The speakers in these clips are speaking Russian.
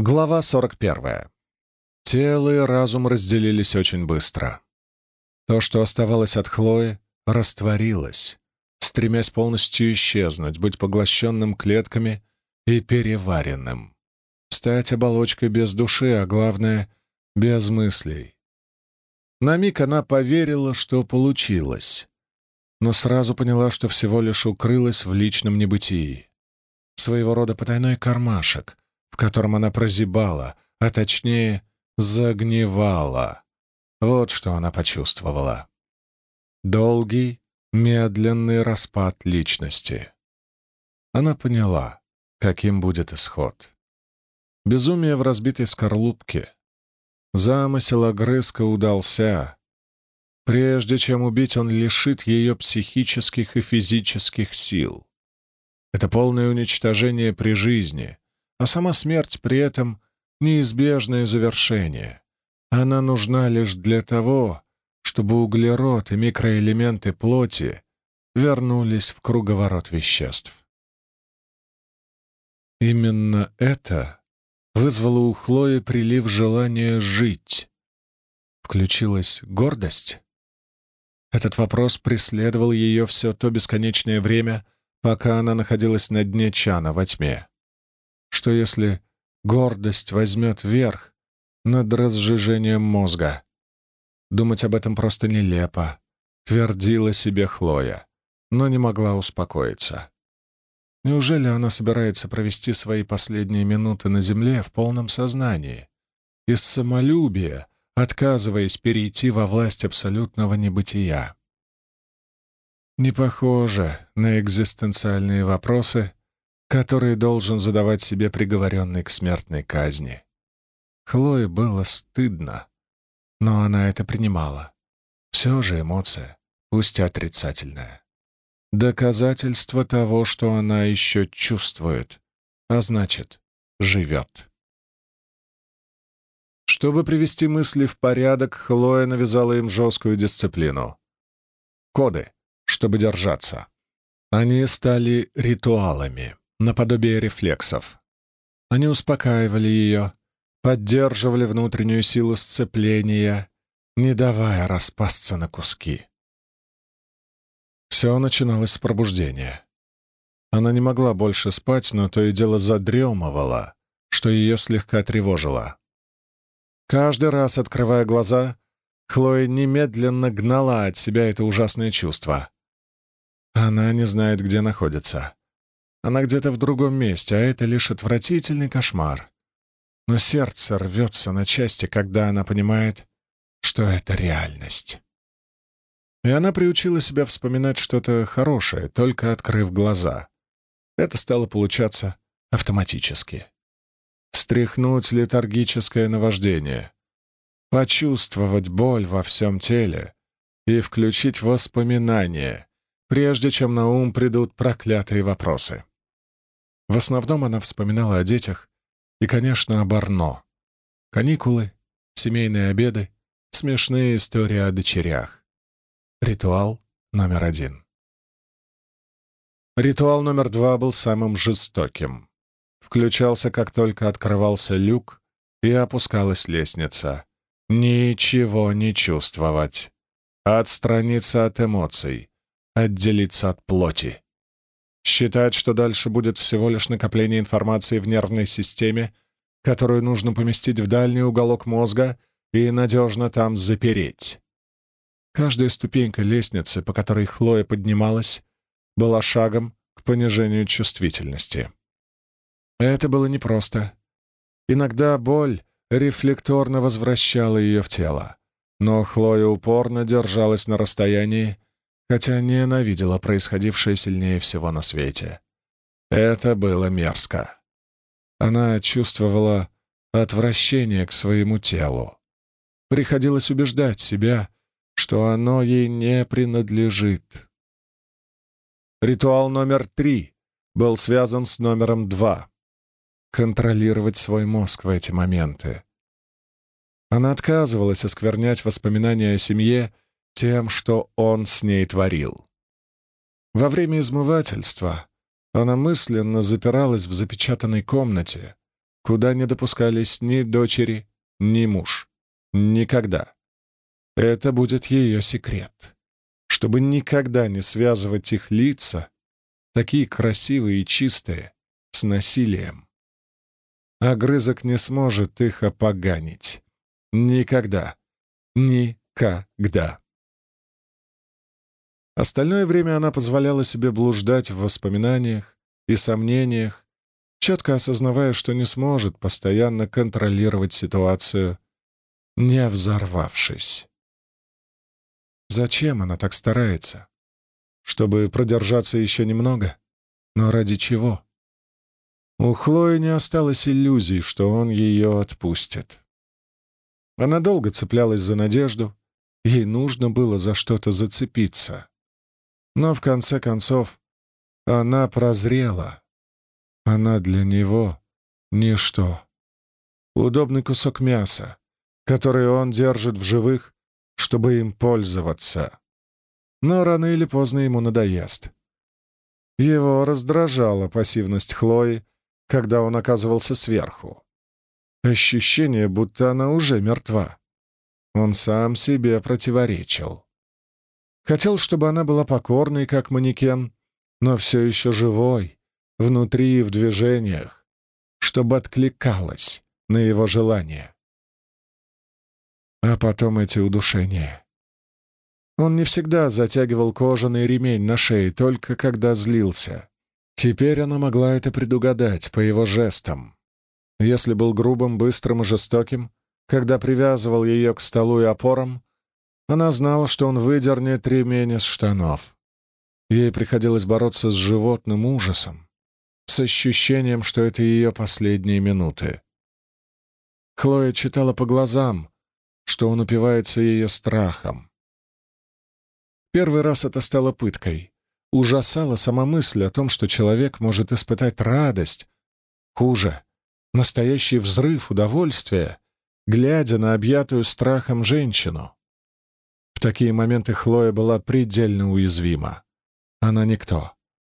Глава 41. Тело и разум разделились очень быстро. То, что оставалось от Хлои, растворилось, стремясь полностью исчезнуть, быть поглощенным клетками и переваренным. Стать оболочкой без души, а главное — без мыслей. На миг она поверила, что получилось, но сразу поняла, что всего лишь укрылась в личном небытии. Своего рода потайной кармашек, в котором она прозябала, а точнее загнивала. Вот что она почувствовала. Долгий, медленный распад личности. Она поняла, каким будет исход. Безумие в разбитой скорлупке. Замысел огрызка удался. Прежде чем убить, он лишит ее психических и физических сил. Это полное уничтожение при жизни, а сама смерть при этом — неизбежное завершение. Она нужна лишь для того, чтобы углерод и микроэлементы плоти вернулись в круговорот веществ. Именно это вызвало у Хлои прилив желания жить. Включилась гордость? Этот вопрос преследовал ее все то бесконечное время, пока она находилась на дне чана во тьме. Что если гордость возьмет верх над разжижением мозга? Думать об этом просто нелепо, твердила себе Хлоя, но не могла успокоиться. Неужели она собирается провести свои последние минуты на земле в полном сознании, из самолюбия, отказываясь перейти во власть абсолютного небытия? Не похоже на экзистенциальные вопросы, которые должен задавать себе приговоренный к смертной казни. Хлое было стыдно, но она это принимала. Все же эмоция, пусть отрицательная. Доказательство того, что она еще чувствует, а значит, живет. Чтобы привести мысли в порядок, Хлоя навязала им жесткую дисциплину. Коды, чтобы держаться. Они стали ритуалами, наподобие рефлексов. Они успокаивали ее, поддерживали внутреннюю силу сцепления, не давая распасться на куски. Все начиналось с пробуждения. Она не могла больше спать, но то и дело задремывала, что ее слегка тревожило. Каждый раз, открывая глаза, Хлоя немедленно гнала от себя это ужасное чувство. Она не знает, где находится. Она где-то в другом месте, а это лишь отвратительный кошмар. Но сердце рвется на части, когда она понимает, что это реальность. И она приучила себя вспоминать что-то хорошее, только открыв глаза. Это стало получаться автоматически. Стряхнуть летаргическое наваждение, почувствовать боль во всем теле и включить воспоминания, прежде чем на ум придут проклятые вопросы. В основном она вспоминала о детях и, конечно, о Барно. Каникулы, семейные обеды, смешные истории о дочерях. Ритуал номер один. Ритуал номер два был самым жестоким. Включался, как только открывался люк и опускалась лестница. Ничего не чувствовать. Отстраниться от эмоций. Отделиться от плоти. Считать, что дальше будет всего лишь накопление информации в нервной системе, которую нужно поместить в дальний уголок мозга и надежно там запереть. Каждая ступенька лестницы, по которой Хлоя поднималась, была шагом к понижению чувствительности. Это было непросто. Иногда боль рефлекторно возвращала ее в тело, но Хлоя упорно держалась на расстоянии, хотя ненавидела происходившее сильнее всего на свете. Это было мерзко. Она чувствовала отвращение к своему телу. Приходилось убеждать себя, что оно ей не принадлежит. Ритуал номер три был связан с номером два — контролировать свой мозг в эти моменты. Она отказывалась осквернять воспоминания о семье тем, что он с ней творил. Во время измывательства она мысленно запиралась в запечатанной комнате, куда не допускались ни дочери, ни муж. Никогда. Это будет ее секрет. Чтобы никогда не связывать их лица, такие красивые и чистые, с насилием. Огрызок не сможет их опоганить. Никогда. Никогда. Остальное время она позволяла себе блуждать в воспоминаниях и сомнениях, четко осознавая, что не сможет постоянно контролировать ситуацию, не взорвавшись. Зачем она так старается? Чтобы продержаться еще немного? Но ради чего? У Хлои не осталось иллюзий, что он ее отпустит. Она долго цеплялась за надежду, ей нужно было за что-то зацепиться. Но в конце концов она прозрела. Она для него — ничто. Удобный кусок мяса, который он держит в живых, чтобы им пользоваться. Но рано или поздно ему надоест. Его раздражала пассивность Хлои, когда он оказывался сверху. Ощущение, будто она уже мертва. Он сам себе противоречил. Хотел, чтобы она была покорной, как манекен, но все еще живой, внутри и в движениях, чтобы откликалась на его желание. А потом эти удушения. Он не всегда затягивал кожаный ремень на шее, только когда злился. Теперь она могла это предугадать по его жестам. Если был грубым, быстрым и жестоким, когда привязывал ее к столу и опорам, она знала, что он выдернет ремень из штанов. Ей приходилось бороться с животным ужасом, с ощущением, что это ее последние минуты. Хлоя читала по глазам, что он упивается ее страхом. Первый раз это стало пыткой. Ужасала сама мысль о том, что человек может испытать радость. Хуже — настоящий взрыв удовольствия, глядя на объятую страхом женщину. В такие моменты Хлоя была предельно уязвима. Она никто.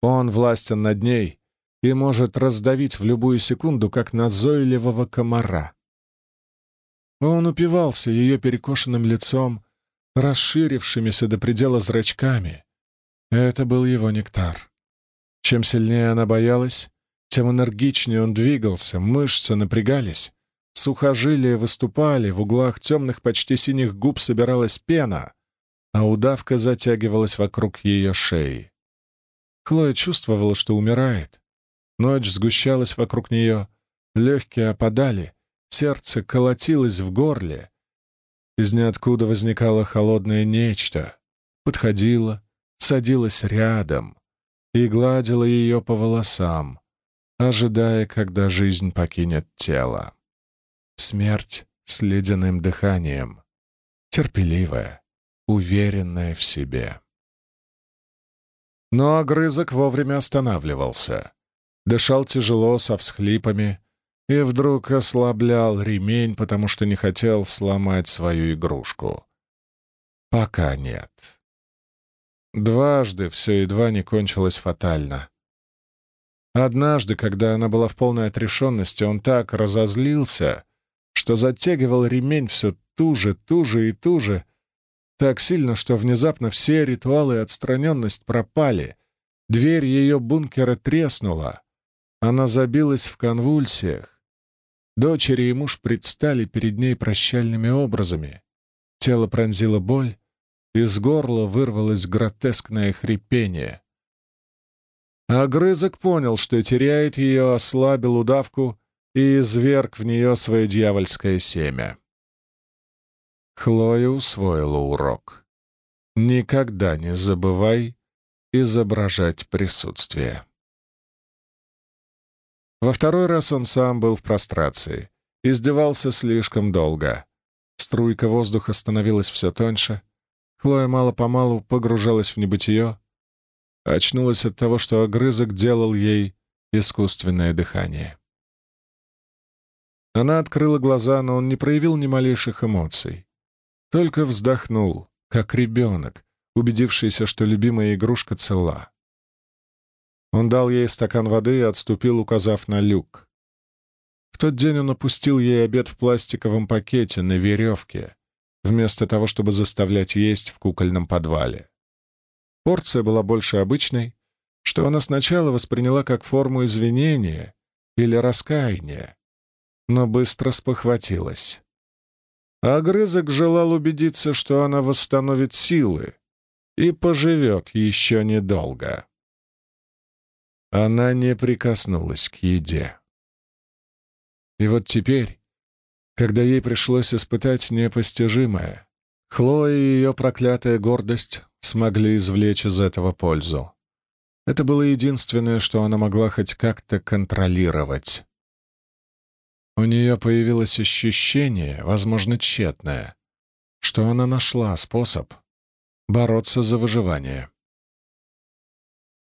Он властен над ней и может раздавить в любую секунду, как назойливого комара. Он упивался ее перекошенным лицом, расширившимися до предела зрачками. Это был его нектар. Чем сильнее она боялась, тем энергичнее он двигался, мышцы напрягались, Сухожилия выступали, в углах темных, почти синих губ собиралась пена, а удавка затягивалась вокруг ее шеи. Хлоя чувствовала, что умирает. Ночь сгущалась вокруг нее, легкие опадали, сердце колотилось в горле. Из ниоткуда возникало холодное нечто, подходило, садилось рядом и гладило ее по волосам, ожидая, когда жизнь покинет тело. Смерть с ледяным дыханием, терпеливая, уверенная в себе. Но огрызок вовремя останавливался, дышал тяжело, со всхлипами, и вдруг ослаблял ремень, потому что не хотел сломать свою игрушку. Пока нет. Дважды все едва не кончилось фатально. Однажды, когда она была в полной отрешенности, он так разозлился, что затягивал ремень все туже, туже и туже, так сильно, что внезапно все ритуалы и отстраненность пропали. Дверь ее бункера треснула. Она забилась в конвульсиях. Дочери и муж предстали перед ней прощальными образами. Тело пронзило боль, из горла вырвалось гротескное хрипение. А Грызок понял, что теряет ее, ослабил удавку и изверг в нее свое дьявольское семя. Хлоя усвоила урок. Никогда не забывай изображать присутствие. Во второй раз он сам был в прострации. Издевался слишком долго. Струйка воздуха становилась все тоньше. Хлоя мало-помалу погружалась в небытие, очнулась от того, что огрызок делал ей искусственное дыхание. Она открыла глаза, но он не проявил ни малейших эмоций. Только вздохнул, как ребенок, убедившийся, что любимая игрушка цела. Он дал ей стакан воды и отступил, указав на люк. В тот день он опустил ей обед в пластиковом пакете на веревке, вместо того, чтобы заставлять есть в кукольном подвале. Порция была больше обычной, что она сначала восприняла как форму извинения или раскаяния, но быстро спохватилась. А огрызок желал убедиться, что она восстановит силы и поживет еще недолго. Она не прикоснулась к еде. И вот теперь, когда ей пришлось испытать непостижимое, Хлоя и ее проклятая гордость смогли извлечь из этого пользу. Это было единственное, что она могла хоть как-то контролировать. У нее появилось ощущение, возможно, тщетное, что она нашла способ бороться за выживание.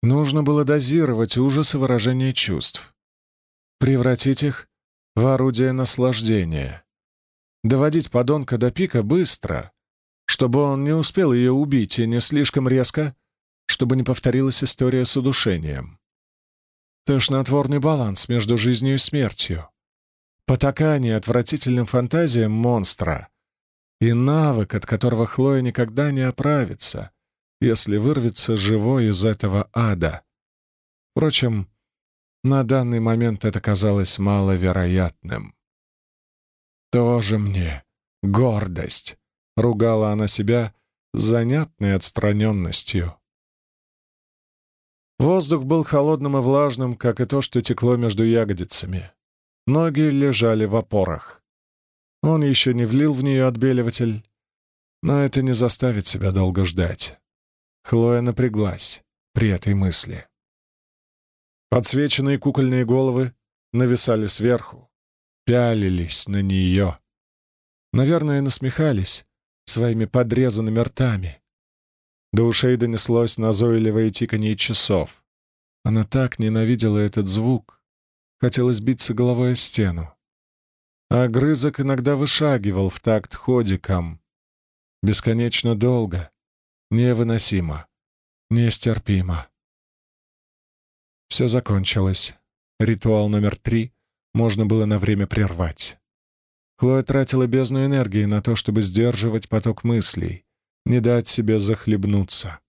Нужно было дозировать ужасы выражения чувств, превратить их в орудие наслаждения, доводить подонка до пика быстро, чтобы он не успел ее убить и не слишком резко, чтобы не повторилась история с удушением. Тошнотворный баланс между жизнью и смертью, потакание отвратительным фантазиям монстра и навык, от которого Хлоя никогда не оправится, если вырвется живой из этого ада. Впрочем, на данный момент это казалось маловероятным. «Тоже мне гордость», — ругала она себя занятной отстраненностью. Воздух был холодным и влажным, как и то, что текло между ягодицами. Ноги лежали в опорах. Он еще не влил в нее отбеливатель, но это не заставит себя долго ждать. Хлоя напряглась при этой мысли. Подсвеченные кукольные головы нависали сверху, пялились на нее. Наверное, насмехались своими подрезанными ртами. До ушей донеслось назойливое тиканье часов. Она так ненавидела этот звук. Хотелось биться головой о стену. А грызок иногда вышагивал в такт ходиком. Бесконечно долго. Невыносимо. Нестерпимо. Все закончилось. Ритуал номер три можно было на время прервать. Хлоя тратила бездну энергии на то, чтобы сдерживать поток мыслей, не дать себе захлебнуться.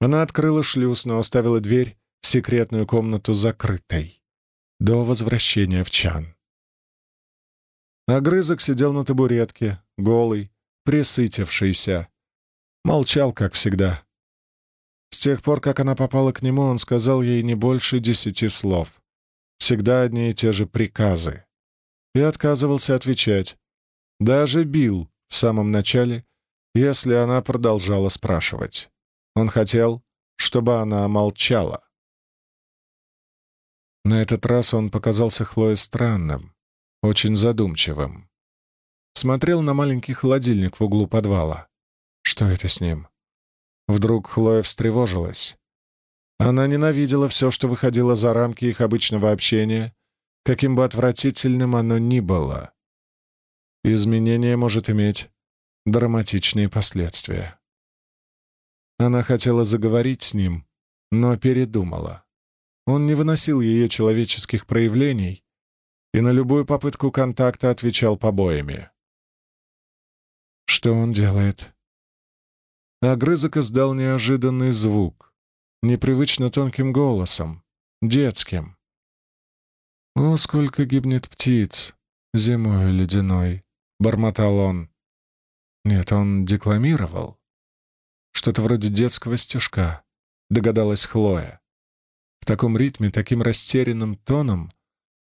Она открыла шлюз, но оставила дверь в секретную комнату закрытой до возвращения в чан. Огрызок сидел на табуретке, голый, присытившийся. Молчал, как всегда. С тех пор, как она попала к нему, он сказал ей не больше десяти слов. Всегда одни и те же приказы. И отказывался отвечать. Даже бил в самом начале, если она продолжала спрашивать. Он хотел, чтобы она молчала. На этот раз он показался Хлое странным, очень задумчивым. Смотрел на маленький холодильник в углу подвала. Что это с ним? Вдруг Хлоя встревожилась. Она ненавидела все, что выходило за рамки их обычного общения, каким бы отвратительным оно ни было. Изменение может иметь драматичные последствия. Она хотела заговорить с ним, но передумала. Он не выносил ее человеческих проявлений и на любую попытку контакта отвечал побоями. Что он делает? Огрызок издал неожиданный звук, непривычно тонким голосом, детским. «О, сколько гибнет птиц зимою ледяной!» — бормотал он. Нет, он декламировал. Что-то вроде детского стишка, догадалась Хлоя. В таком ритме, таким растерянным тоном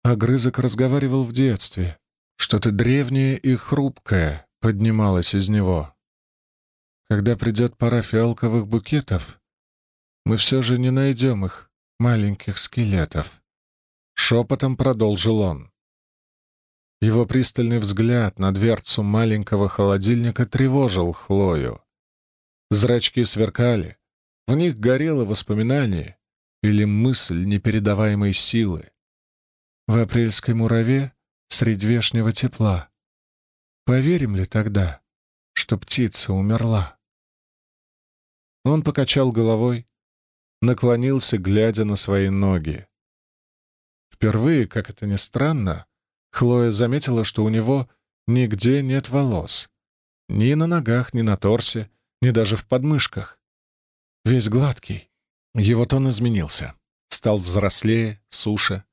огрызок разговаривал в детстве. Что-то древнее и хрупкое поднималось из него. Когда придет пора фиалковых букетов, мы все же не найдем их, маленьких скелетов. Шепотом продолжил он. Его пристальный взгляд на дверцу маленького холодильника тревожил Хлою. Зрачки сверкали, в них горело воспоминание или мысль непередаваемой силы. В апрельской мураве средь вешнего тепла. Поверим ли тогда, что птица умерла? Он покачал головой, наклонился, глядя на свои ноги. Впервые, как это ни странно, Хлоя заметила, что у него нигде нет волос. Ни на ногах, ни на торсе, ни даже в подмышках. Весь гладкий. Его тон изменился. Стал взрослее, суше.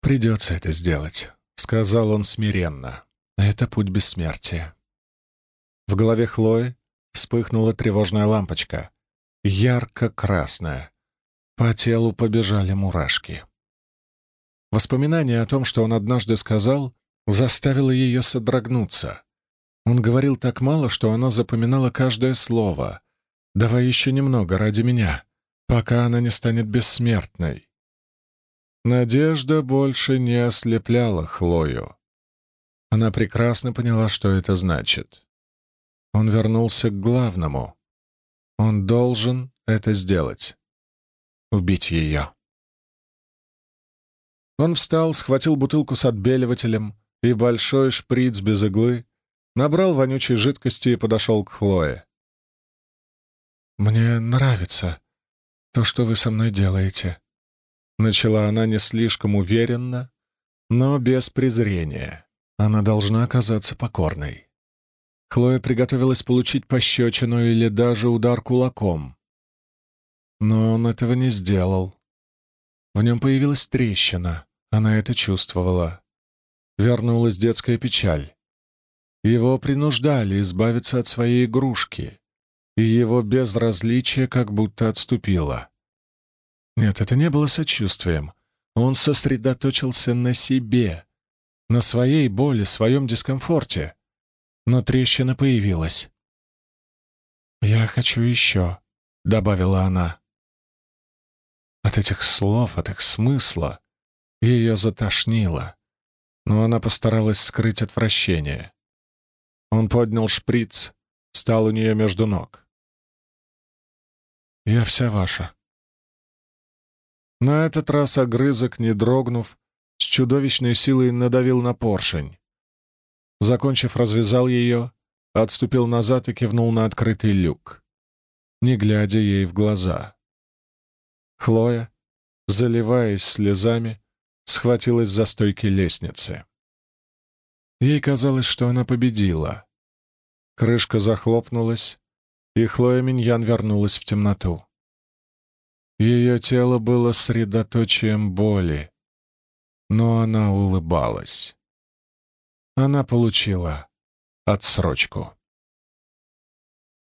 «Придется это сделать», — сказал он смиренно. «Это путь бессмертия». В голове Хлои вспыхнула тревожная лампочка. Ярко-красная. По телу побежали мурашки. Воспоминание о том, что он однажды сказал, заставило ее содрогнуться. Он говорил так мало, что она запоминала каждое слово. «Давай еще немного ради меня, пока она не станет бессмертной». Надежда больше не ослепляла Хлою. Она прекрасно поняла, что это значит. Он вернулся к главному. Он должен это сделать. Убить ее. Он встал, схватил бутылку с отбеливателем и большой шприц без иглы, набрал вонючей жидкости и подошел к Хлое. «Мне нравится то, что вы со мной делаете», — начала она не слишком уверенно, но без презрения. Она должна оказаться покорной. Хлоя приготовилась получить пощечину или даже удар кулаком. Но он этого не сделал. В нем появилась трещина, она это чувствовала. Вернулась детская печаль. Его принуждали избавиться от своей игрушки, и его безразличие как будто отступило. Нет, это не было сочувствием. Он сосредоточился на себе, на своей боли, своем дискомфорте. Но трещина появилась. «Я хочу еще», — добавила она. От этих слов, от их смысла ее затошнило, но она постаралась скрыть отвращение. Он поднял шприц, стал у нее между ног. «Я вся ваша». На этот раз огрызок, не дрогнув, с чудовищной силой надавил на поршень. Закончив, развязал ее, отступил назад и кивнул на открытый люк, не глядя ей в глаза. Хлоя, заливаясь слезами, схватилась за стойки лестницы. Ей казалось, что она победила. Крышка захлопнулась, и Хлоя Миньян вернулась в темноту. Ее тело было средоточием боли, но она улыбалась. Она получила отсрочку.